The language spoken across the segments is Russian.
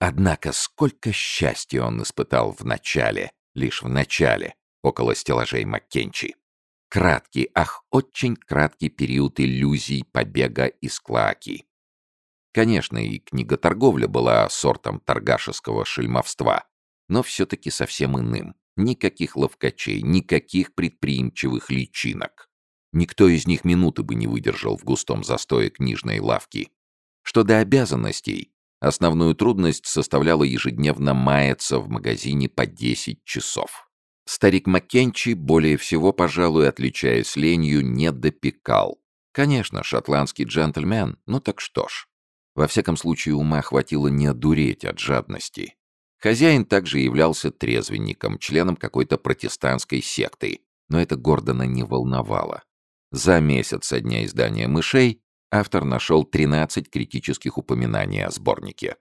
Однако сколько счастья он испытал в начале, лишь в начале, около стеллажей Маккенчи. Краткий, ах, очень краткий период иллюзий побега из Клоаки. Конечно, и книготорговля была сортом торгашеского шельмовства, но все-таки совсем иным. Никаких ловкачей, никаких предприимчивых личинок. Никто из них минуты бы не выдержал в густом застое книжной лавки. Что до обязанностей, основную трудность составляла ежедневно маяться в магазине по 10 часов. Старик Маккенчи, более всего, пожалуй, отличаясь ленью, не допекал. Конечно, шотландский джентльмен, ну так что ж. Во всяком случае, ума хватило не одуреть от жадности. Хозяин также являлся трезвенником, членом какой-то протестантской секты, но это Гордона не волновало. За месяц со дня издания «Мышей» автор нашел 13 критических упоминаний о сборнике.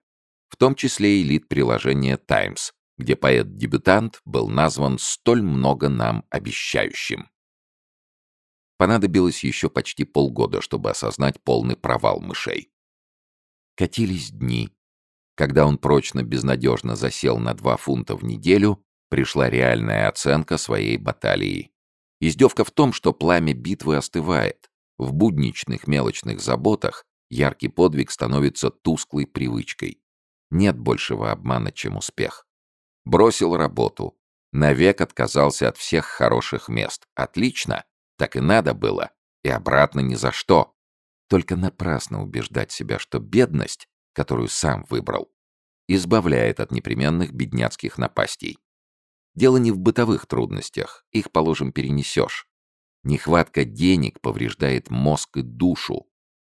В том числе и лид-приложение «Таймс», где поэт-дебютант был назван столь много нам обещающим. Понадобилось еще почти полгода, чтобы осознать полный провал мышей. Катились дни. Когда он прочно безнадежно засел на два фунта в неделю, пришла реальная оценка своей баталии. Издевка в том, что пламя битвы остывает. В будничных мелочных заботах яркий подвиг становится тусклой привычкой. Нет большего обмана, чем успех. Бросил работу. Навек отказался от всех хороших мест. Отлично. Так и надо было. И обратно ни за что. Только напрасно убеждать себя, что бедность, которую сам выбрал, избавляет от непременных бедняцких напастей. Дело не в бытовых трудностях, их, положим, перенесешь. Нехватка денег повреждает мозг и душу.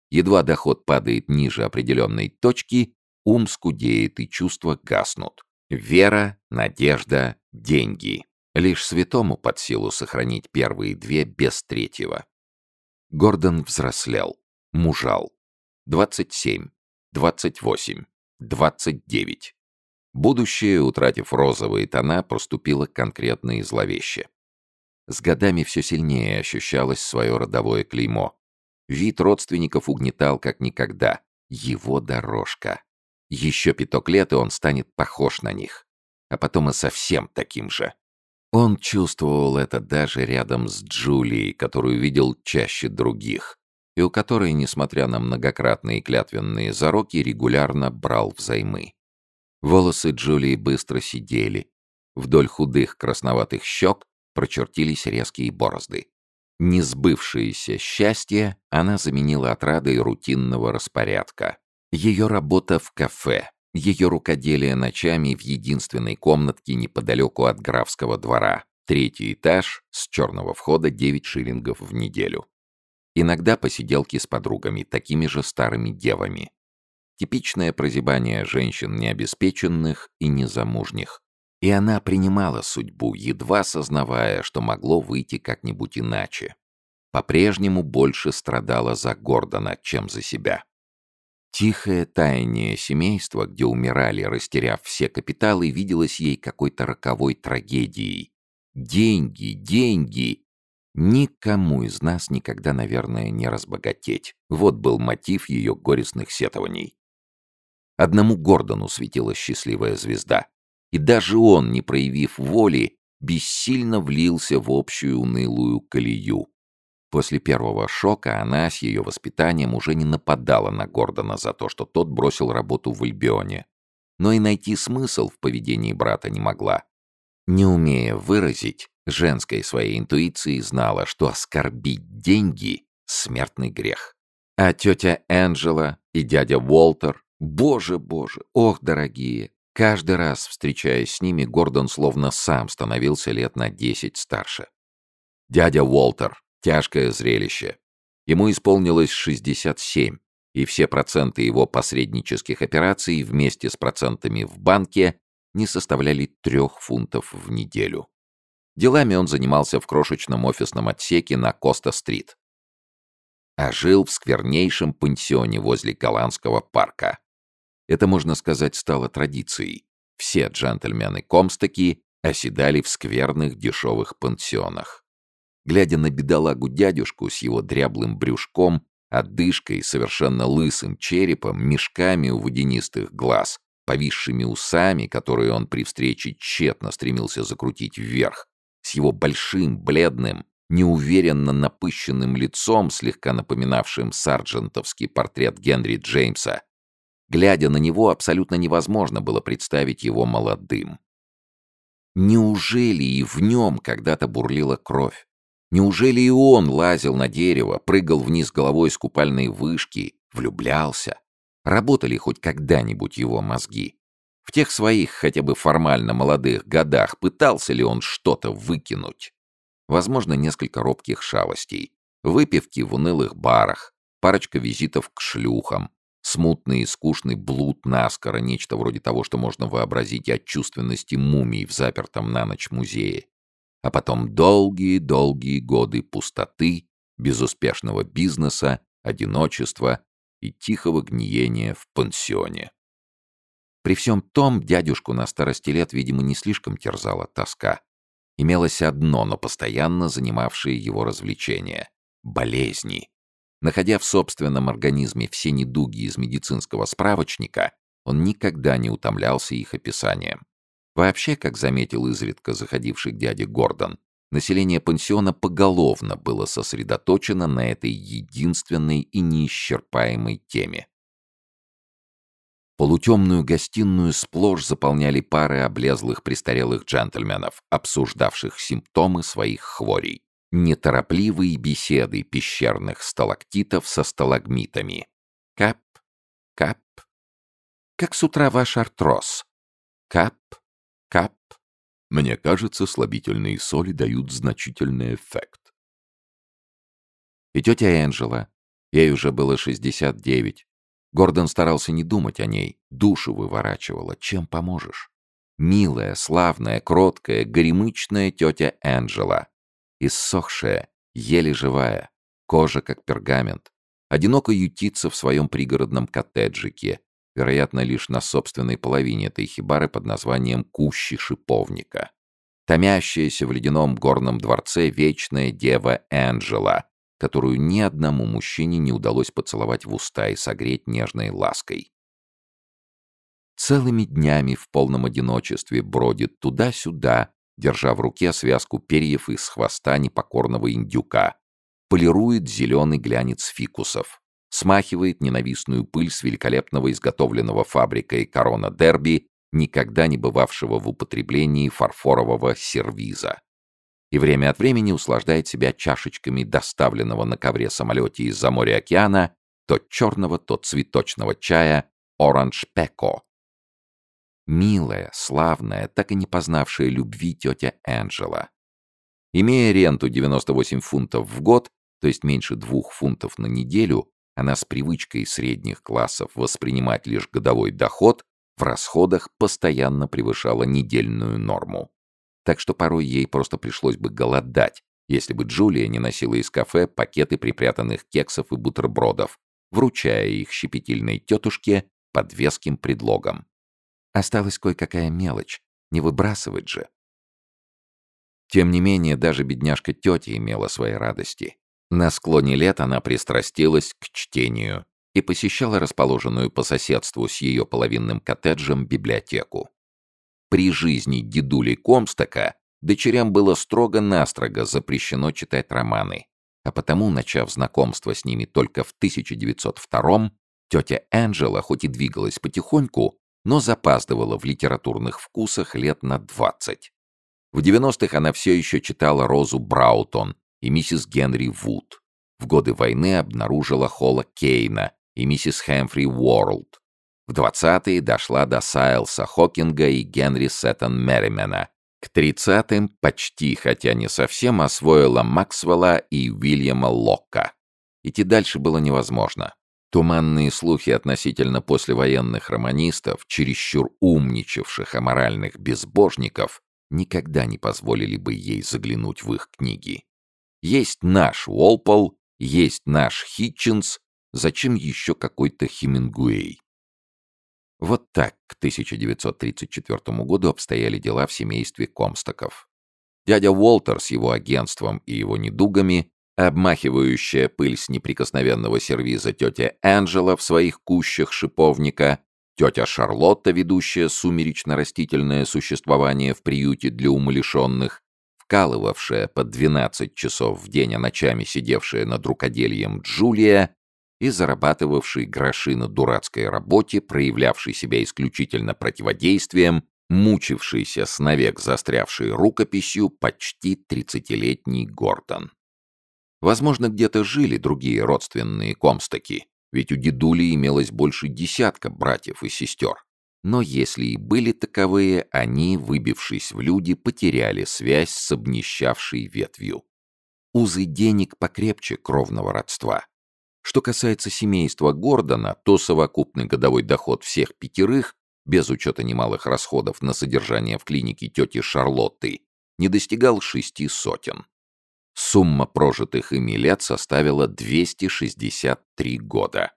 Едва доход падает ниже определенной точки, ум скудеет и чувства гаснут. Вера, надежда, деньги. Лишь святому под силу сохранить первые две без третьего. Гордон взрослел мужал. 27, 28, 29. Будущее, утратив розовые тона, проступило конкретно и зловеще. С годами все сильнее ощущалось свое родовое клеймо. Вид родственников угнетал как никогда. Его дорожка. Еще пяток лет, и он станет похож на них. А потом и совсем таким же. Он чувствовал это даже рядом с Джулией, которую видел чаще других и у которой, несмотря на многократные клятвенные зароки, регулярно брал взаймы. Волосы Джулии быстро сидели. Вдоль худых красноватых щек прочертились резкие борозды. Несбывшееся счастье она заменила отрадой рутинного распорядка. Ее работа в кафе, ее рукоделие ночами в единственной комнатке неподалеку от графского двора, третий этаж, с черного входа 9 шиллингов в неделю. Иногда посиделки с подругами, такими же старыми девами. Типичное прозябание женщин необеспеченных и незамужних. И она принимала судьбу, едва сознавая, что могло выйти как-нибудь иначе. По-прежнему больше страдала за Гордона, чем за себя. Тихое таяние семейства, где умирали, растеряв все капиталы, виделось ей какой-то роковой трагедией. Деньги, деньги Никому из нас никогда, наверное, не разбогатеть. Вот был мотив ее горестных сетований. Одному Гордону светила счастливая звезда. И даже он, не проявив воли, бессильно влился в общую унылую колею. После первого шока она с ее воспитанием уже не нападала на Гордона за то, что тот бросил работу в Альбионе. Но и найти смысл в поведении брата не могла. Не умея выразить, женской своей интуицией знала, что оскорбить деньги — смертный грех. А тетя Энджела и дядя Уолтер, боже-боже, ох, дорогие, каждый раз, встречаясь с ними, Гордон словно сам становился лет на десять старше. Дядя Уолтер — тяжкое зрелище. Ему исполнилось 67, и все проценты его посреднических операций вместе с процентами в банке не составляли трех фунтов в неделю. Делами он занимался в крошечном офисном отсеке на Коста-стрит. А жил в сквернейшем пансионе возле Голландского парка. Это, можно сказать, стало традицией. Все джентльмены Комстаки оседали в скверных дешевых пансионах. Глядя на бедолагу дядюшку с его дряблым брюшком, отдышкой, совершенно лысым черепом, мешками у водянистых глаз, повисшими усами, которые он при встрече тщетно стремился закрутить вверх, с его большим, бледным, неуверенно напыщенным лицом, слегка напоминавшим сарджентовский портрет Генри Джеймса, глядя на него, абсолютно невозможно было представить его молодым. Неужели и в нем когда-то бурлила кровь? Неужели и он лазил на дерево, прыгал вниз головой с купальной вышки, влюблялся? Работали хоть когда-нибудь его мозги? В тех своих, хотя бы формально молодых годах, пытался ли он что-то выкинуть? Возможно, несколько робких шалостей. Выпивки в унылых барах, парочка визитов к шлюхам, смутный и скучный блуд наскоро, нечто вроде того, что можно вообразить от чувственности мумий в запертом на ночь музее а потом долгие-долгие годы пустоты, безуспешного бизнеса, одиночества и тихого гниения в пансионе. При всем том, дядюшку на старости лет, видимо, не слишком терзала тоска. Имелось одно, но постоянно занимавшее его развлечение — болезни. Находя в собственном организме все недуги из медицинского справочника, он никогда не утомлялся их описанием. Вообще, как заметил изредка заходивший к дяде Гордон, население пансиона поголовно было сосредоточено на этой единственной и неисчерпаемой теме. Полутемную гостиную сплошь заполняли пары облезлых престарелых джентльменов, обсуждавших симптомы своих хворей. Неторопливые беседы пещерных сталактитов со сталагмитами. Кап, кап. Как с утра ваш артроз? Кап, Кап. Мне кажется, слабительные соли дают значительный эффект. И тетя Энджела. Ей уже было 69. Гордон старался не думать о ней, душу выворачивала. Чем поможешь? Милая, славная, кроткая, горемычная тетя Энджела. Иссохшая, еле живая, кожа как пергамент. Одиноко ютится в своем пригородном коттеджике, вероятно, лишь на собственной половине этой хибары под названием «Кущи шиповника». Томящаяся в ледяном горном дворце вечная дева Энджела, которую ни одному мужчине не удалось поцеловать в уста и согреть нежной лаской. Целыми днями в полном одиночестве бродит туда-сюда, держа в руке связку перьев из хвоста непокорного индюка, полирует зеленый глянец фикусов, смахивает ненавистную пыль с великолепного изготовленного фабрикой корона Дерби, никогда не бывавшего в употреблении фарфорового сервиза. И время от времени услаждает себя чашечками доставленного на ковре самолете из-за моря океана то черного, то цветочного чая «Оранж Пеко». Милая, славная, так и не познавшая любви тетя Энджела. Имея ренту 98 фунтов в год, то есть меньше двух фунтов на неделю, она с привычкой средних классов воспринимать лишь годовой доход в расходах постоянно превышала недельную норму. Так что порой ей просто пришлось бы голодать, если бы Джулия не носила из кафе пакеты припрятанных кексов и бутербродов, вручая их щепетильной тетушке под веским предлогом. Осталась кое-какая мелочь, не выбрасывать же. Тем не менее, даже бедняжка тетя имела свои радости. На склоне лет она пристрастилась к чтению и посещала расположенную по соседству с ее половинным коттеджем библиотеку. При жизни дедули Комстока дочерям было строго-настрого запрещено читать романы, а потому, начав знакомство с ними только в 1902 тетя Энджела хоть и двигалась потихоньку, но запаздывала в литературных вкусах лет на 20. В 90-х она все еще читала Розу Браутон и миссис Генри Вуд. В годы войны обнаружила Холла Кейна и миссис Хэмфри Уорлд. В 20-е дошла до Сайлса Хокинга и Генри Сеттон Мерримена. К 30-м почти, хотя не совсем, освоила Максвелла и Уильяма Локка. Идти дальше было невозможно. Туманные слухи относительно послевоенных романистов, чересчур умничавших о моральных безбожников, никогда не позволили бы ей заглянуть в их книги. Есть наш Уолпол, есть наш Хитчинс, зачем еще какой-то Хемингуэй? Вот так к 1934 году обстояли дела в семействе Комстоков. Дядя Уолтер с его агентством и его недугами, обмахивающая пыль с неприкосновенного сервиза тетя Энджела в своих кущах шиповника, тетя Шарлотта, ведущая сумеречно-растительное существование в приюте для умалишенных, вкалывавшая по 12 часов в день, а ночами сидевшая над рукоделием Джулия и зарабатывавший гроши на дурацкой работе, проявлявший себя исключительно противодействием, мучившийся с навек застрявшей рукописью почти тридцатилетний Гордон. Возможно, где-то жили другие родственные комстаки, ведь у дедули имелось больше десятка братьев и сестер. Но если и были таковые, они, выбившись в люди, потеряли связь с обнищавшей ветвью. Узы денег покрепче кровного родства. Что касается семейства Гордона, то совокупный годовой доход всех пятерых, без учета немалых расходов на содержание в клинике тети Шарлотты, не достигал шести сотен. Сумма прожитых ими лет составила 263 года.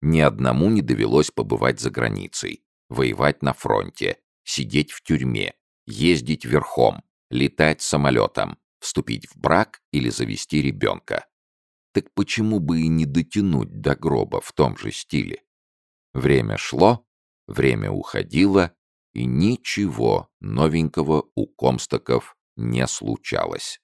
Ни одному не довелось побывать за границей, воевать на фронте, сидеть в тюрьме, ездить верхом, летать самолетом, вступить в брак или завести ребенка. Так почему бы и не дотянуть до гроба в том же стиле? Время шло, время уходило, и ничего новенького у Комстоков не случалось.